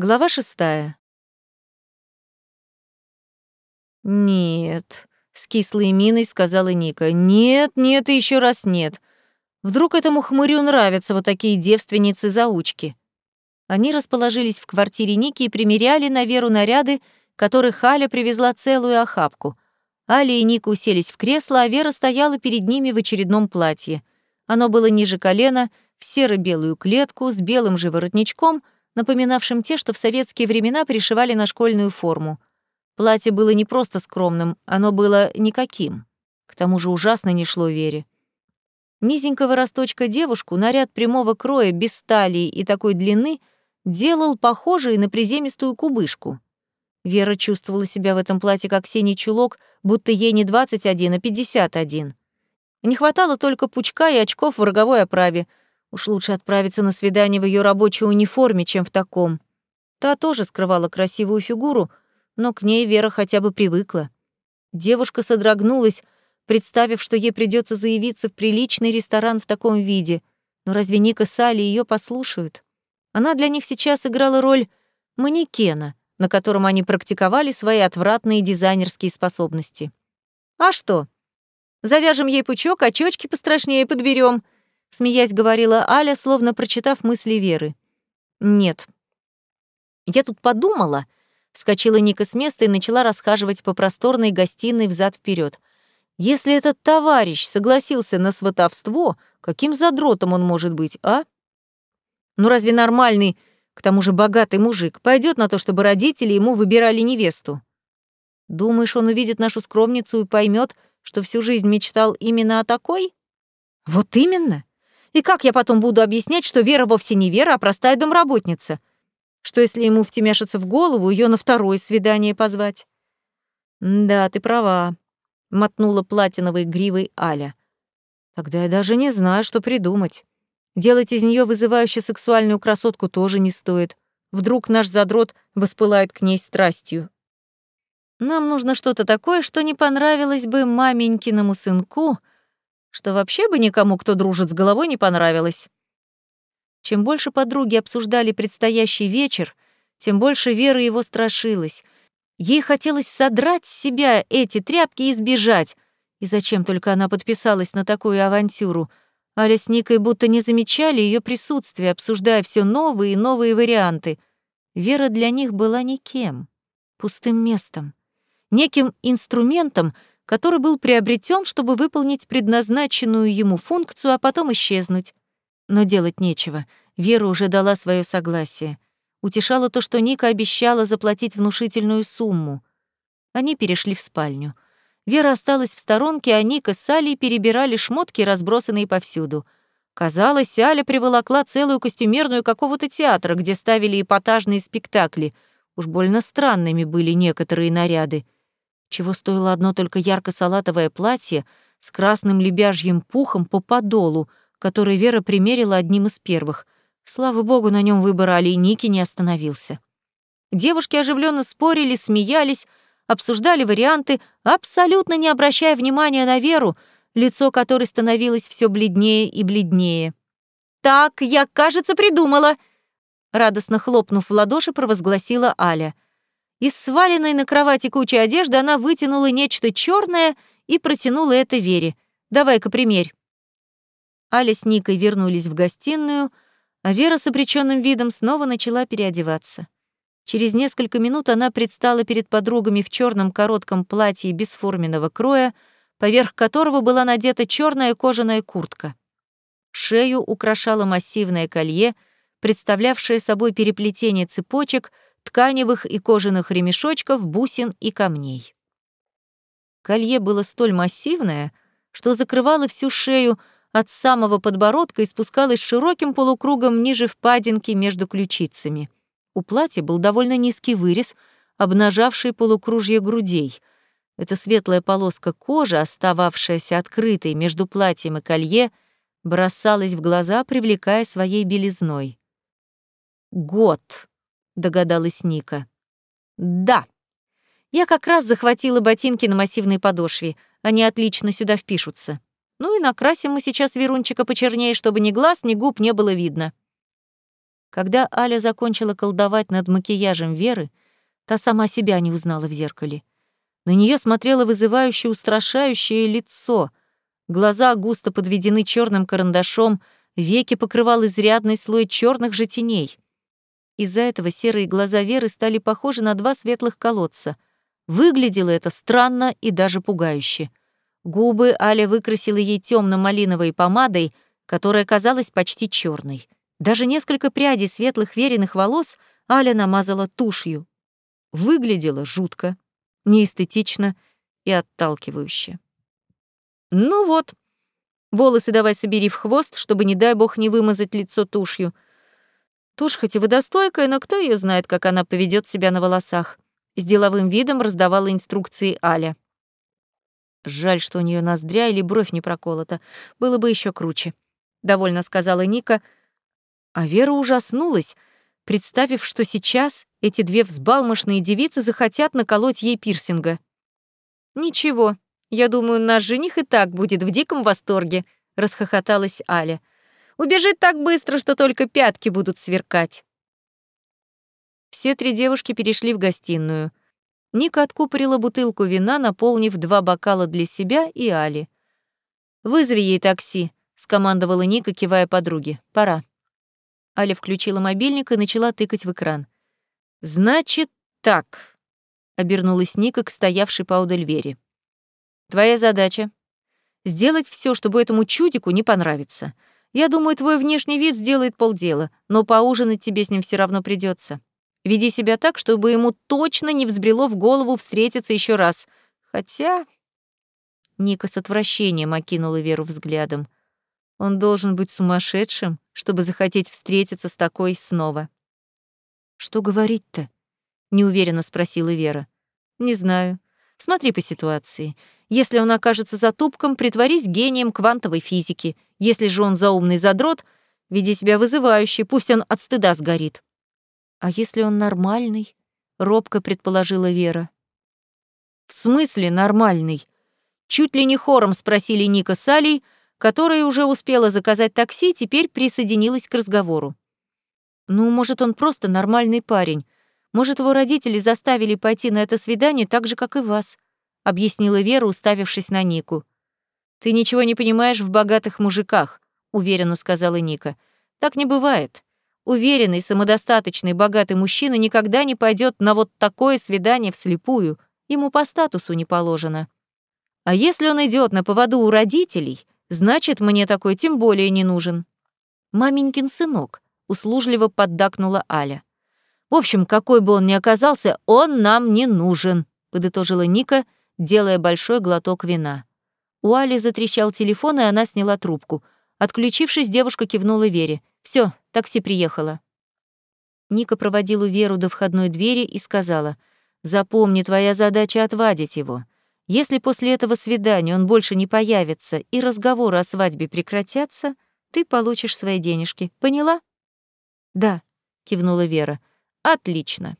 Глава шестая. «Нет», — с кислой миной сказала Ника. «Нет, нет и еще раз нет. Вдруг этому хмырю нравятся вот такие девственницы-заучки?» Они расположились в квартире Ники и примеряли на Веру наряды, которых Аля привезла целую охапку. Аля и Ника уселись в кресло, а Вера стояла перед ними в очередном платье. Оно было ниже колена, в серо-белую клетку, с белым же воротничком — напоминавшим те, что в советские времена пришивали на школьную форму. Платье было не просто скромным, оно было никаким. К тому же ужасно не шло Вере. Низенького росточка девушку наряд прямого кроя, без талии и такой длины делал похожей на приземистую кубышку. Вера чувствовала себя в этом платье как синий чулок, будто ей не 21, а 51. Не хватало только пучка и очков в роговой оправе — Уж лучше отправиться на свидание в ее рабочей униформе, чем в таком. Та тоже скрывала красивую фигуру, но к ней Вера хотя бы привыкла. Девушка содрогнулась, представив, что ей придется заявиться в приличный ресторан в таком виде. Но разве Ника с Али ее послушают? Она для них сейчас играла роль манекена, на котором они практиковали свои отвратные дизайнерские способности. А что? Завяжем ей пучок, очечки пострашнее подберем, смеясь говорила Аля, словно прочитав мысли Веры. Нет. Я тут подумала, вскочила Ника с места и начала расхаживать по просторной гостиной взад вперед. Если этот товарищ согласился на сватовство, каким задротом он может быть, а? Ну разве нормальный, к тому же богатый мужик, пойдет на то, чтобы родители ему выбирали невесту? Думаешь, он увидит нашу скромницу и поймет, что всю жизнь мечтал именно о такой? Вот именно. И как я потом буду объяснять, что Вера вовсе не Вера, а простая домработница? Что если ему втемяшится в голову ее на второе свидание позвать? Да, ты права, мотнула платиновой гривой Аля. Тогда я даже не знаю, что придумать. Делать из нее вызывающую сексуальную красотку тоже не стоит. Вдруг наш задрот воспылает к ней страстью. Нам нужно что-то такое, что не понравилось бы маменькиному сынку, что вообще бы никому, кто дружит с головой, не понравилось. Чем больше подруги обсуждали предстоящий вечер, тем больше Вера его страшилась. Ей хотелось содрать с себя эти тряпки и сбежать. И зачем только она подписалась на такую авантюру? Аля с Никой будто не замечали ее присутствие, обсуждая все новые и новые варианты. Вера для них была никем, пустым местом, неким инструментом, который был приобретен, чтобы выполнить предназначенную ему функцию, а потом исчезнуть. Но делать нечего. Вера уже дала свое согласие. Утешало то, что Ника обещала заплатить внушительную сумму. Они перешли в спальню. Вера осталась в сторонке, а Ника с Алей перебирали шмотки, разбросанные повсюду. Казалось, Аля приволокла целую костюмерную какого-то театра, где ставили эпатажные спектакли. Уж больно странными были некоторые наряды чего стоило одно только ярко-салатовое платье с красным лебяжьим пухом по подолу, которое Вера примерила одним из первых. Слава богу, на нем выбор и Ники не остановился. Девушки оживленно спорили, смеялись, обсуждали варианты, абсолютно не обращая внимания на Веру, лицо которой становилось все бледнее и бледнее. «Так, я, кажется, придумала!» Радостно хлопнув в ладоши, провозгласила Аля — из сваленной на кровати кучи одежды она вытянула нечто черное и протянула это Вере. «Давай-ка примерь». Аля с Никой вернулись в гостиную, а Вера с обреченным видом снова начала переодеваться. Через несколько минут она предстала перед подругами в черном коротком платье бесформенного кроя, поверх которого была надета черная кожаная куртка. Шею украшало массивное колье, представлявшее собой переплетение цепочек — тканевых и кожаных ремешочков, бусин и камней. Колье было столь массивное, что закрывало всю шею от самого подбородка и спускалось широким полукругом ниже впадинки между ключицами. У платья был довольно низкий вырез, обнажавший полукружье грудей. Эта светлая полоска кожи, остававшаяся открытой между платьем и колье, бросалась в глаза, привлекая своей белизной. Год догадалась Ника. Да. Я как раз захватила ботинки на массивной подошве. Они отлично сюда впишутся. Ну и накрасим мы сейчас Верунчика почернее, чтобы ни глаз, ни губ не было видно. Когда Аля закончила колдовать над макияжем Веры, та сама себя не узнала в зеркале. На нее смотрело вызывающее, устрашающее лицо. Глаза густо подведены черным карандашом, веки покрывал изрядный слой черных же теней. Из-за этого серые глаза Веры стали похожи на два светлых колодца. Выглядело это странно и даже пугающе. Губы Аля выкрасила ей темно-малиновой помадой, которая казалась почти черной. Даже несколько прядей светлых веренных волос Аля намазала тушью. Выглядело жутко, неэстетично и отталкивающе. Ну вот, волосы давай собери в хвост, чтобы, не дай бог, не вымазать лицо тушью. Тушь хоть и водостойкая, но кто ее знает, как она поведет себя на волосах. С деловым видом раздавала инструкции Аля. Жаль, что у нее ноздря или бровь не проколота. Было бы еще круче. Довольно сказала Ника — а Вера ужаснулась, представив, что сейчас эти две взбалмошные девицы захотят наколоть ей пирсинга. «Ничего, я думаю, наш жених и так будет в диком восторге», — расхохоталась Аля. «Убежит так быстро, что только пятки будут сверкать». Все три девушки перешли в гостиную. Ника откупорила бутылку вина, наполнив два бокала для себя и Али. «Вызови ей такси», — скомандовала Ника, кивая подруге. «Пора». Аля включила мобильник и начала тыкать в экран. «Значит так», — обернулась Ника к стоявшей поодаль Вере. «Твоя задача — сделать все, чтобы этому чудику не понравиться. Я думаю, твой внешний вид сделает полдела, но поужинать тебе с ним все равно придется. Веди себя так, чтобы ему точно не взбрело в голову встретиться еще раз. Хотя...» Ника с отвращением окинула Веру взглядом. Он должен быть сумасшедшим, чтобы захотеть встретиться с такой снова. «Что говорить-то?» — неуверенно спросила Вера. «Не знаю. Смотри по ситуации. Если он окажется затупком, притворись гением квантовой физики. Если же он заумный задрот, веди себя вызывающе, пусть он от стыда сгорит». «А если он нормальный?» — робко предположила Вера. «В смысле нормальный?» Чуть ли не хором спросили Ника с Алей, которая уже успела заказать такси, теперь присоединилась к разговору. «Ну, может, он просто нормальный парень. Может, его родители заставили пойти на это свидание так же, как и вас», — объяснила Вера, уставившись на Нику. «Ты ничего не понимаешь в богатых мужиках», — уверенно сказала Ника. «Так не бывает. Уверенный, самодостаточный, богатый мужчина никогда не пойдет на вот такое свидание вслепую. Ему по статусу не положено. А если он идет на поводу у родителей, Значит, мне такой тем более не нужен. Маменькин сынок, услужливо поддакнула Аля. В общем, какой бы он ни оказался, он нам не нужен, подытожила Ника, делая большой глоток вина. У Али затрещал телефон, и она сняла трубку. Отключившись, девушка кивнула Вере. Все, такси приехало. Ника проводила Веру до входной двери и сказала, «Запомни, твоя задача — отвадить его. Если после этого свидания он больше не появится и разговоры о свадьбе прекратятся, ты получишь свои денежки. Поняла? Да, кивнула Вера. Отлично.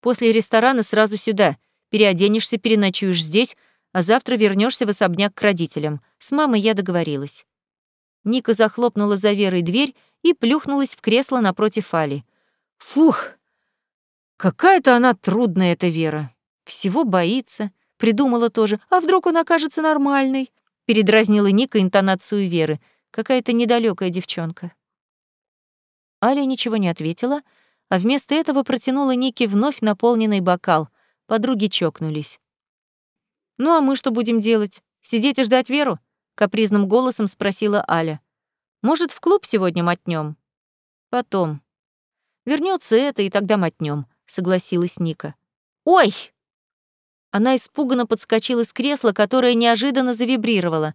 После ресторана сразу сюда. Переоденешься, переночуешь здесь, а завтра вернешься в особняк к родителям. С мамой я договорилась. Ника захлопнула за Верой дверь и плюхнулась в кресло напротив Али. Фух! Какая-то она трудная, эта Вера. Всего боится Придумала тоже. А вдруг он окажется нормальный? Передразнила Ника интонацию Веры. Какая-то недалекая девчонка. Аля ничего не ответила, а вместо этого протянула Нике вновь наполненный бокал. Подруги чокнулись. «Ну а мы что будем делать? Сидеть и ждать Веру?» — капризным голосом спросила Аля. «Может, в клуб сегодня мотнем?» «Потом. Вернется это, и тогда мотнем», — согласилась Ника. «Ой!» Она испуганно подскочила с кресла, которое неожиданно завибрировало.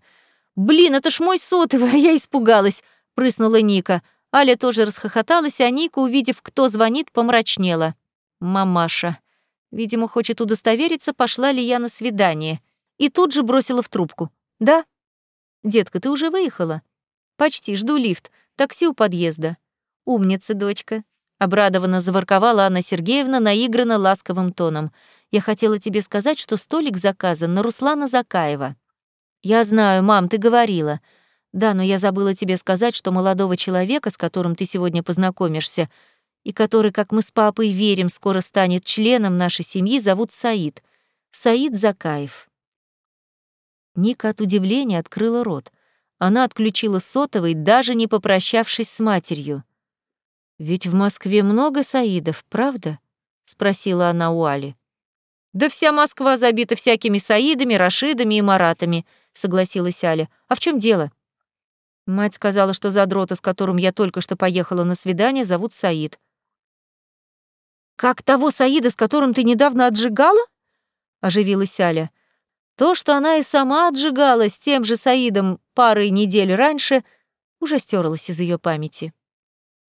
«Блин, это ж мой сотовый, а я испугалась!» — прыснула Ника. Аля тоже расхохоталась, а Ника, увидев, кто звонит, помрачнела. «Мамаша. Видимо, хочет удостовериться, пошла ли я на свидание». И тут же бросила в трубку. «Да?» «Детка, ты уже выехала?» «Почти, жду лифт. Такси у подъезда». «Умница, дочка», — обрадованно заворковала Анна Сергеевна наигранно ласковым тоном. «Я хотела тебе сказать, что столик заказан на Руслана Закаева». «Я знаю, мам, ты говорила. Да, но я забыла тебе сказать, что молодого человека, с которым ты сегодня познакомишься, и который, как мы с папой верим, скоро станет членом нашей семьи, зовут Саид. Саид Закаев. Ника от удивления открыла рот. Она отключила сотовый, даже не попрощавшись с матерью. «Ведь в Москве много Саидов, правда?» — спросила она у Али. «Да вся Москва забита всякими Саидами, Рашидами и Маратами», — согласилась Аля. «А в чем дело?» Мать сказала, что задрота, с которым я только что поехала на свидание, зовут Саид. «Как того Саида, с которым ты недавно отжигала?» — оживилась Аля. То, что она и сама отжигала с тем же Саидом парой недель раньше, уже стерлось из ее памяти.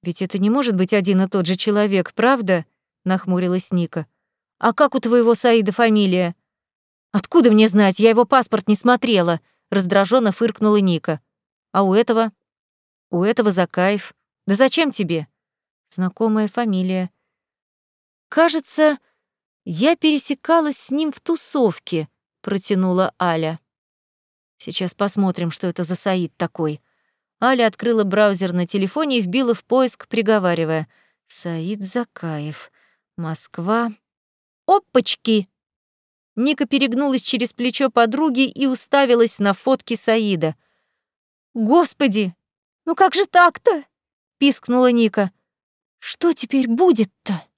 «Ведь это не может быть один и тот же человек, правда?» — нахмурилась Ника. «А как у твоего Саида фамилия?» «Откуда мне знать? Я его паспорт не смотрела», — раздраженно фыркнула Ника. «А у этого?» «У этого Закаев. Да зачем тебе?» «Знакомая фамилия». «Кажется, я пересекалась с ним в тусовке», — протянула Аля. «Сейчас посмотрим, что это за Саид такой». Аля открыла браузер на телефоне и вбила в поиск, приговаривая. «Саид Закаев. Москва». «Опачки!» Ника перегнулась через плечо подруги и уставилась на фотки Саида. «Господи! Ну как же так-то?» — пискнула Ника. «Что теперь будет-то?»